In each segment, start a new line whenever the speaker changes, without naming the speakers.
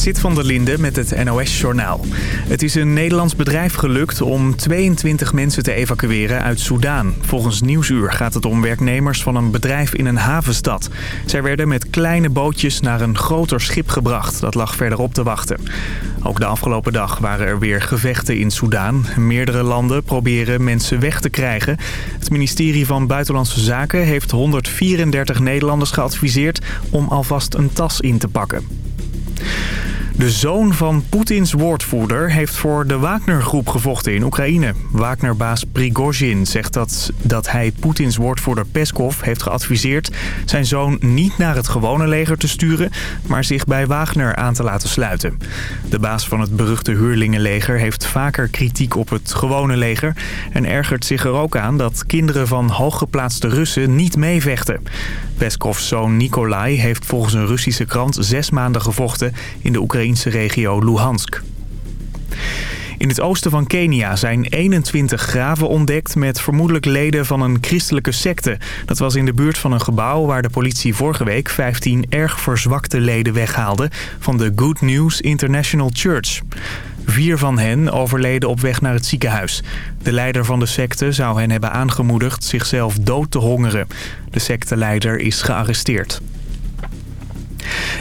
Zit van der Linde met het NOS-journaal. Het is een Nederlands bedrijf gelukt om 22 mensen te evacueren uit Soudaan. Volgens Nieuwsuur gaat het om werknemers van een bedrijf in een havenstad. Zij werden met kleine bootjes naar een groter schip gebracht. Dat lag verderop te wachten. Ook de afgelopen dag waren er weer gevechten in Soudaan. Meerdere landen proberen mensen weg te krijgen. Het ministerie van Buitenlandse Zaken heeft 134 Nederlanders geadviseerd om alvast een tas in te pakken. De zoon van Poetins woordvoerder heeft voor de Wagner-groep gevochten in Oekraïne. Wagner-baas Prigozhin zegt dat, dat hij Poetins woordvoerder Peskov heeft geadviseerd... zijn zoon niet naar het gewone leger te sturen, maar zich bij Wagner aan te laten sluiten. De baas van het beruchte huurlingenleger heeft vaker kritiek op het gewone leger... en ergert zich er ook aan dat kinderen van hooggeplaatste Russen niet meevechten. Peskovs zoon Nikolai heeft volgens een Russische krant zes maanden gevochten in de Oekraïnse regio Luhansk. In het oosten van Kenia zijn 21 graven ontdekt met vermoedelijk leden van een christelijke secte. Dat was in de buurt van een gebouw waar de politie vorige week 15 erg verzwakte leden weghaalde van de Good News International Church. Vier van hen overleden op weg naar het ziekenhuis. De leider van de secte zou hen hebben aangemoedigd zichzelf dood te hongeren. De secteleider is gearresteerd.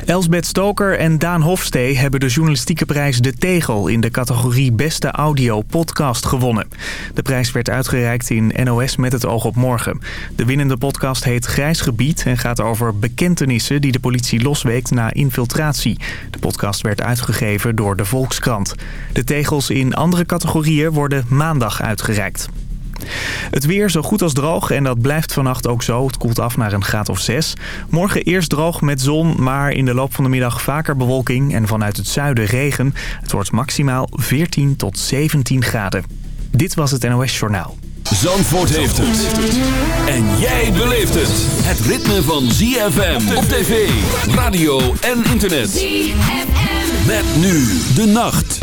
Elsbeth Stoker en Daan Hofstee hebben de journalistieke prijs De Tegel... in de categorie Beste Audio Podcast gewonnen. De prijs werd uitgereikt in NOS met het oog op morgen. De winnende podcast heet Grijs Gebied... en gaat over bekentenissen die de politie losweekt na infiltratie. De podcast werd uitgegeven door de Volkskrant. De tegels in andere categorieën worden maandag uitgereikt. Het weer zo goed als droog en dat blijft vannacht ook zo. Het koelt af naar een graad of 6. Morgen eerst droog met zon, maar in de loop van de middag vaker bewolking en vanuit het zuiden regen. Het wordt maximaal 14 tot 17 graden. Dit was het NOS Journaal.
Zandvoort heeft het. En jij beleeft het. Het ritme van ZFM op tv, radio en internet. ZFM. Met nu de nacht.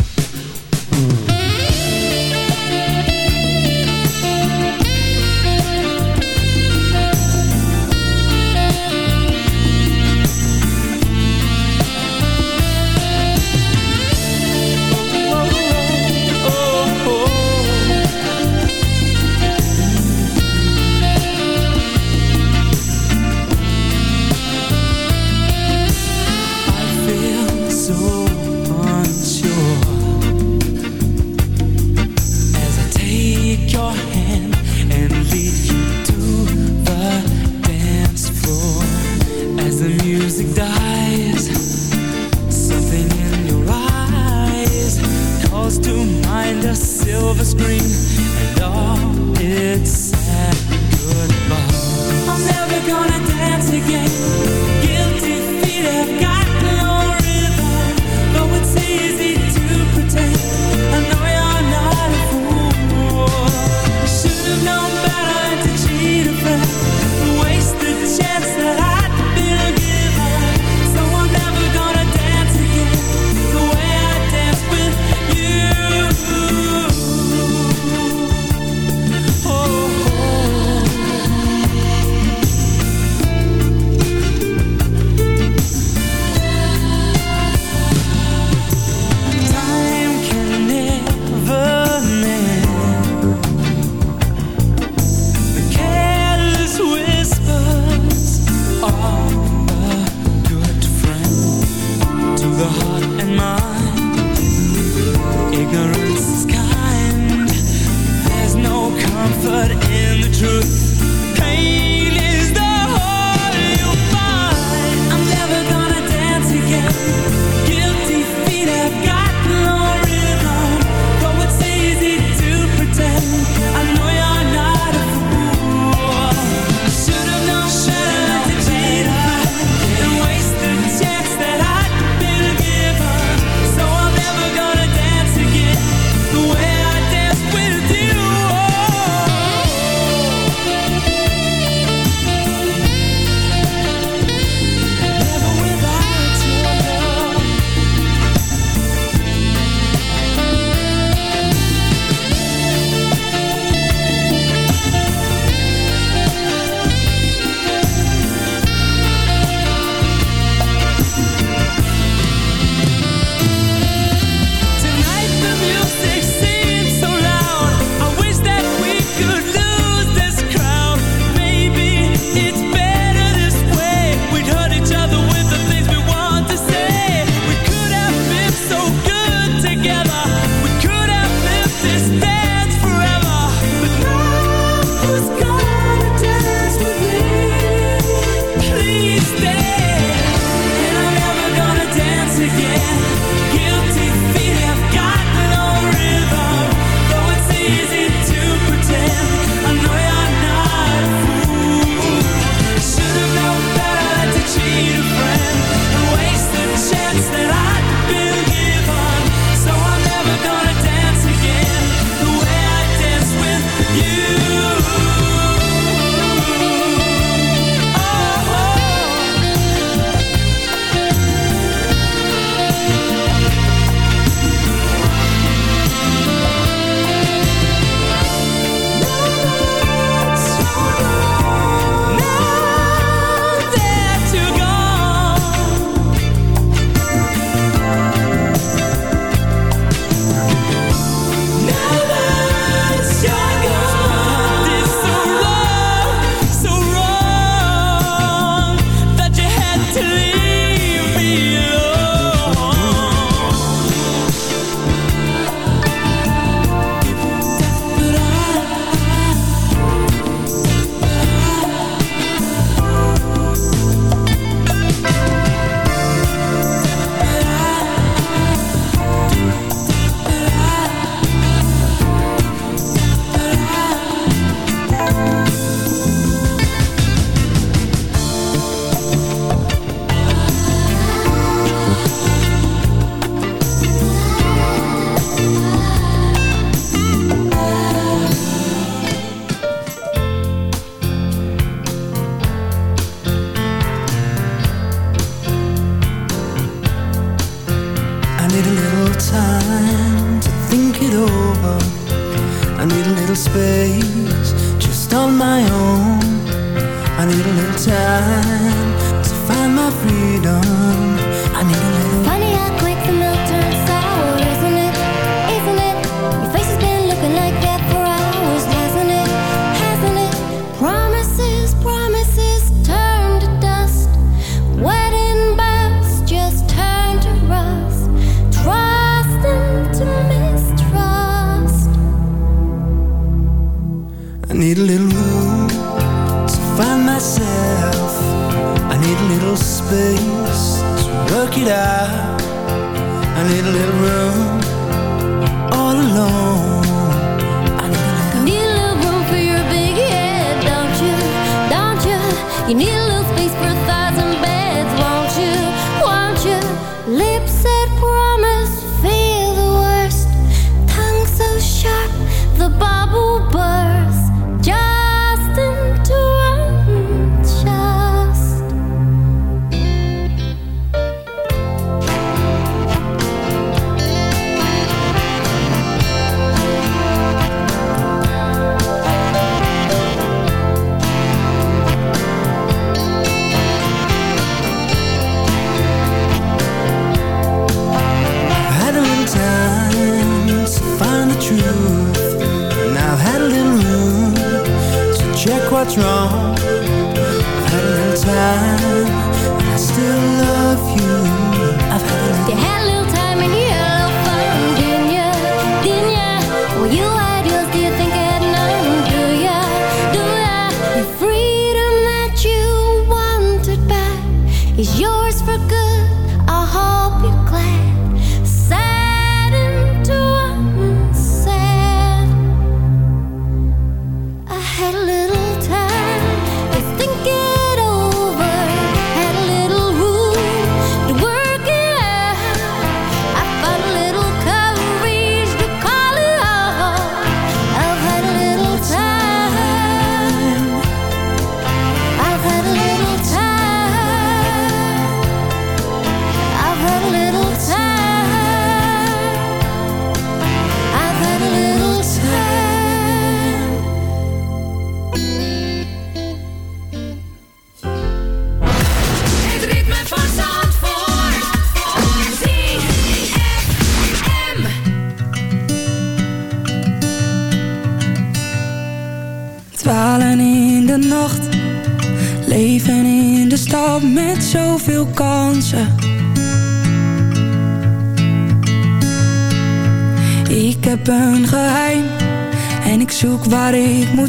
had a little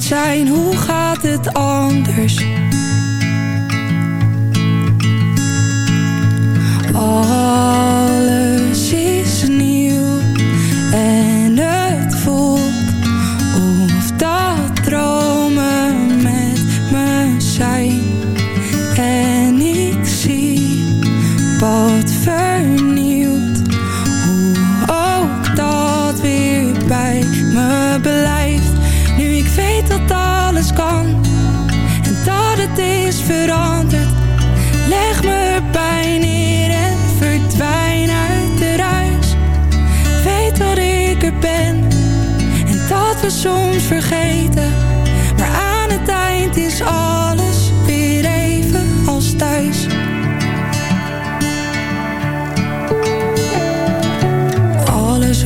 zijn, hoe gaat het anders?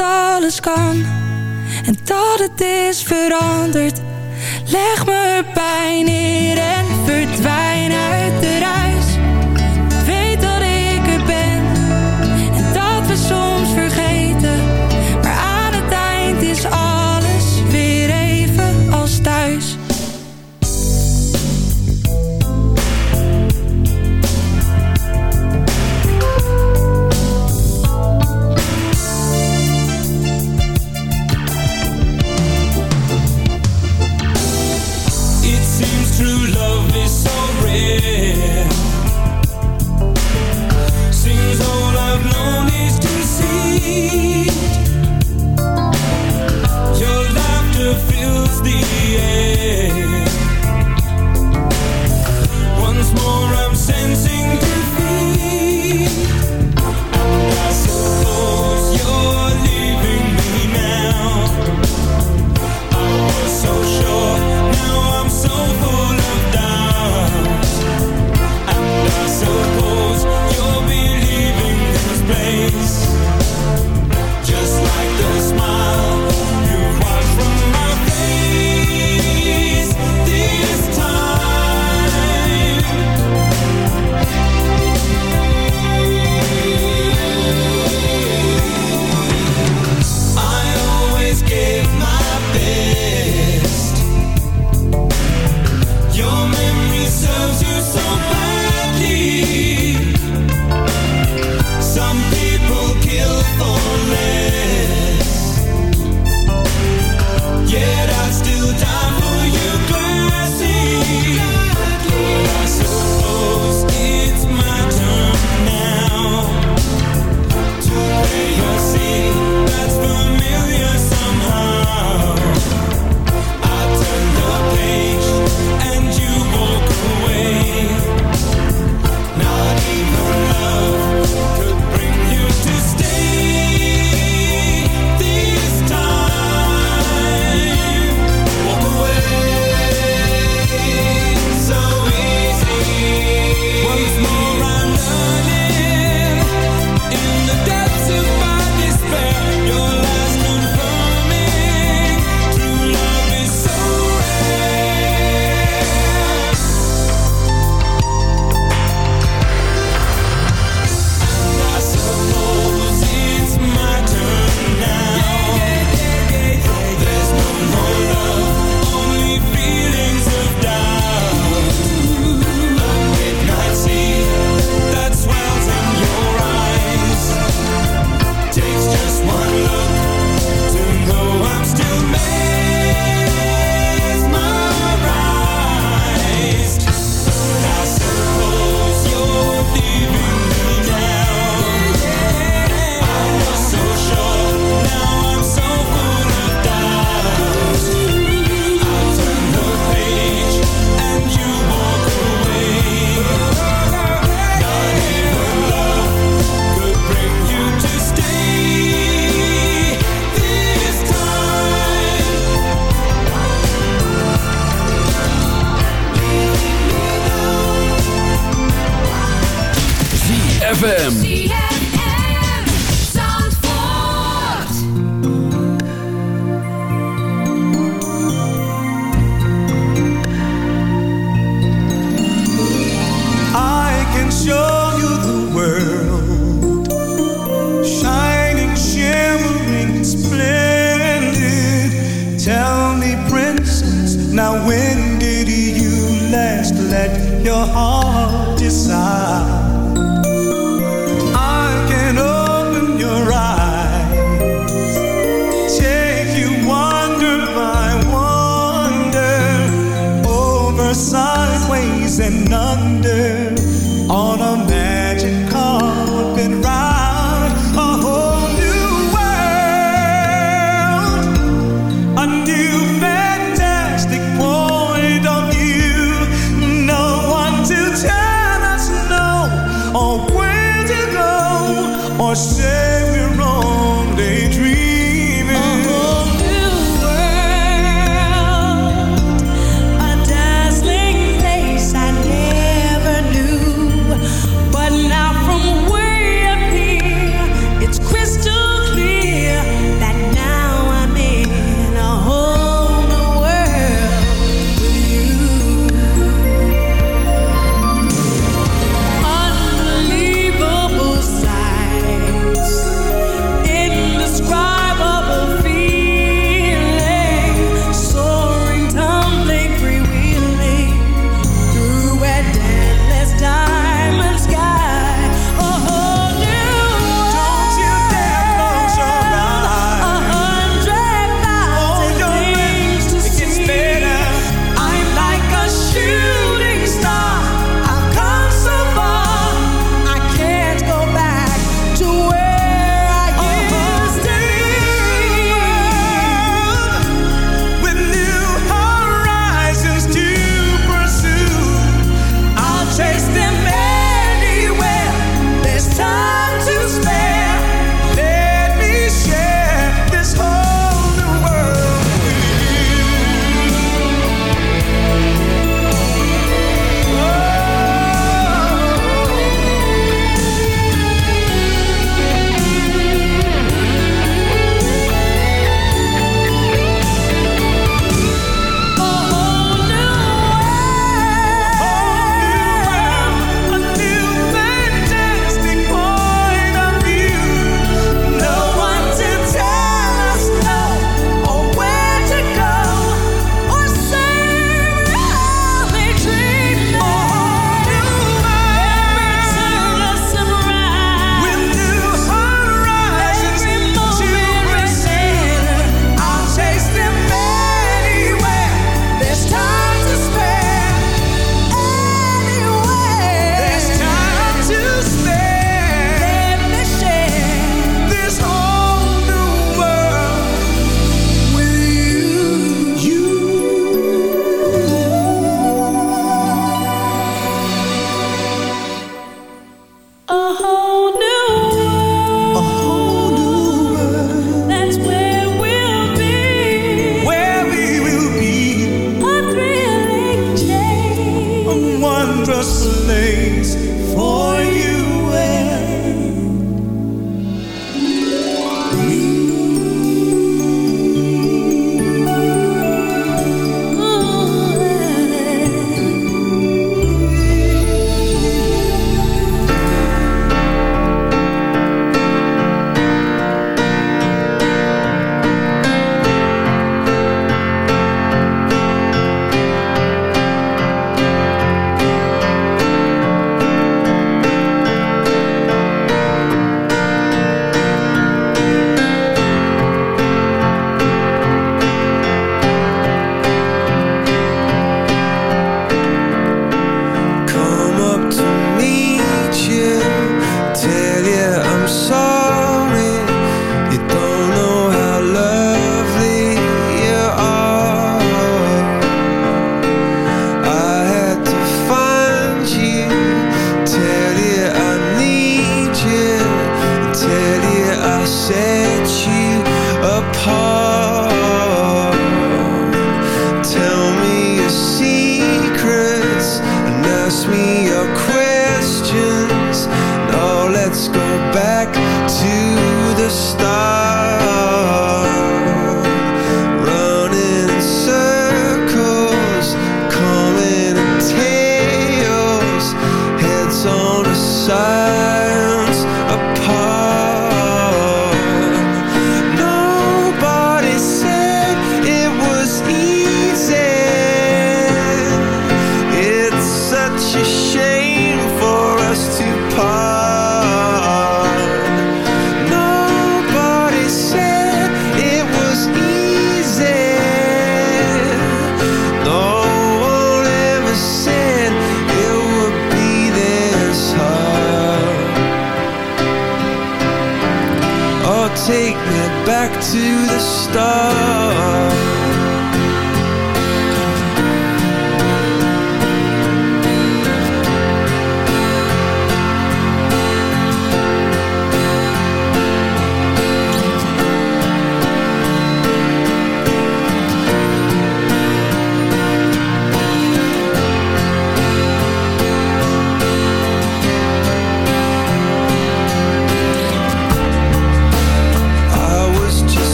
alles kan en dat het is veranderd. Leg me pijn neer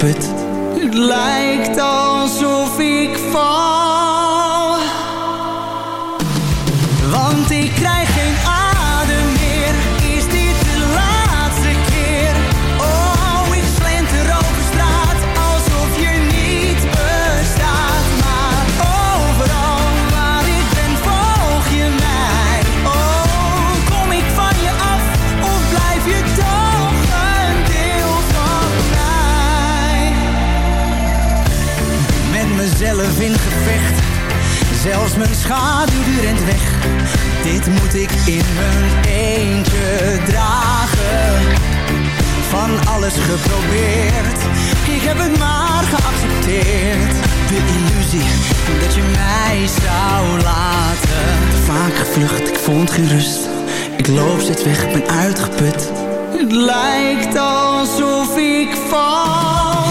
But. Ik
loop steeds weg, ik ben uitgeput. Het lijkt alsof ik val.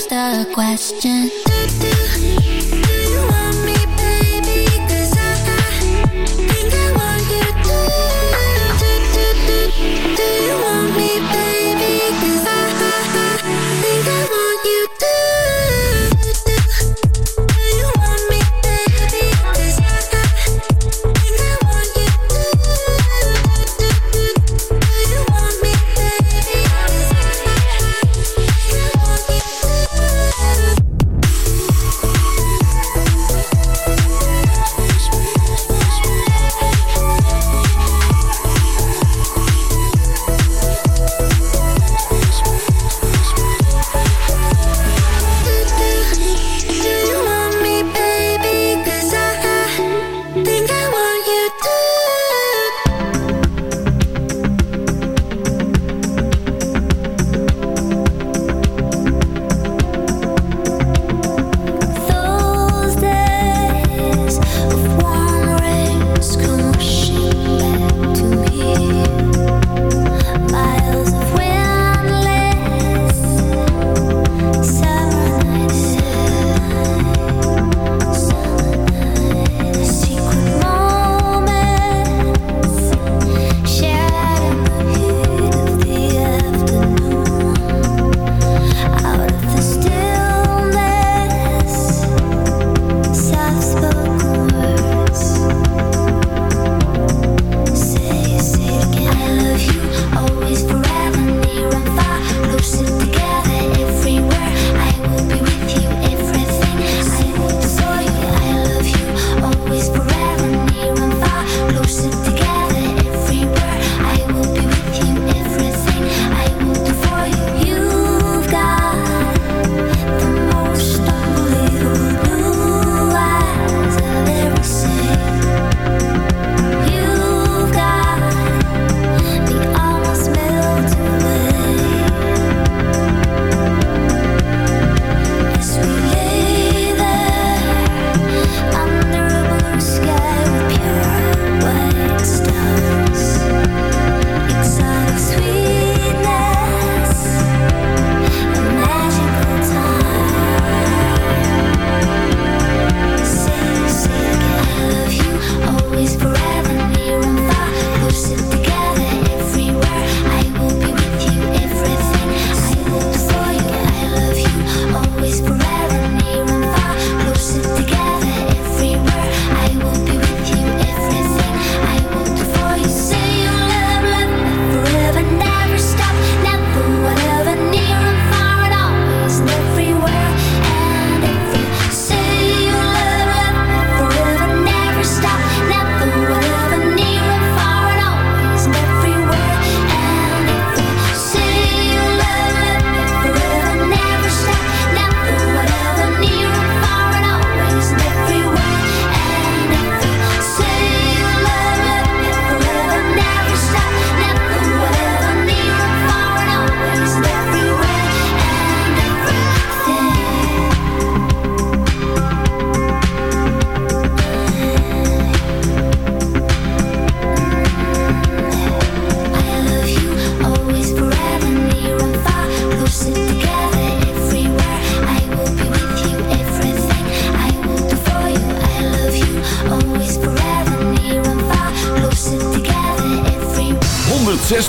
stars the
question. You,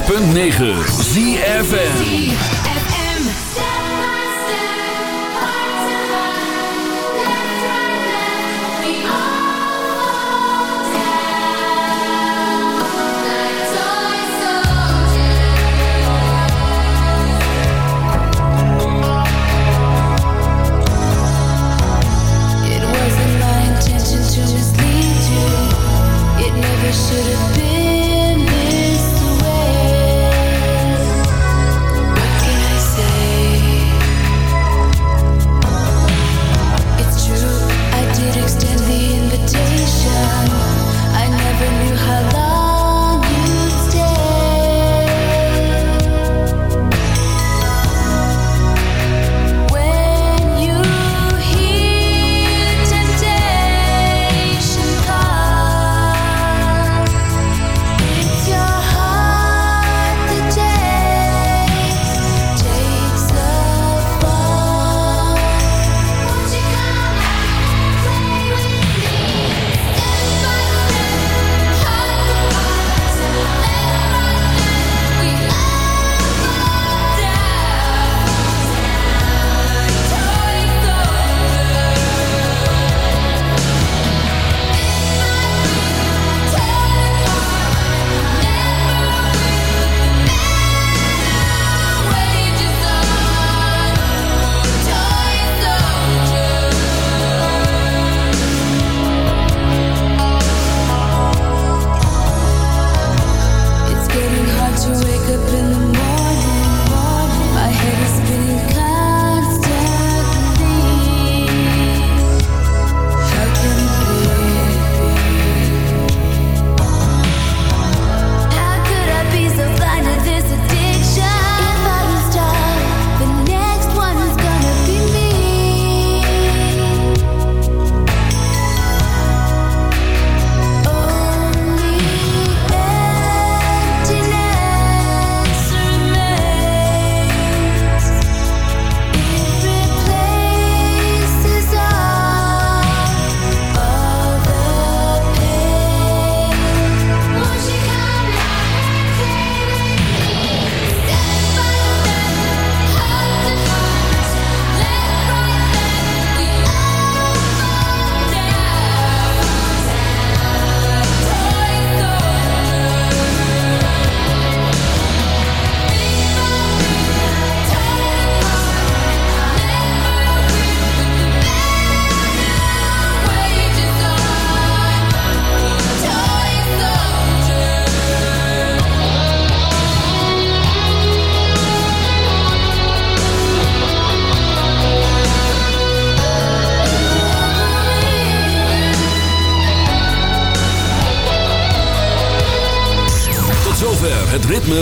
106.9 ZFN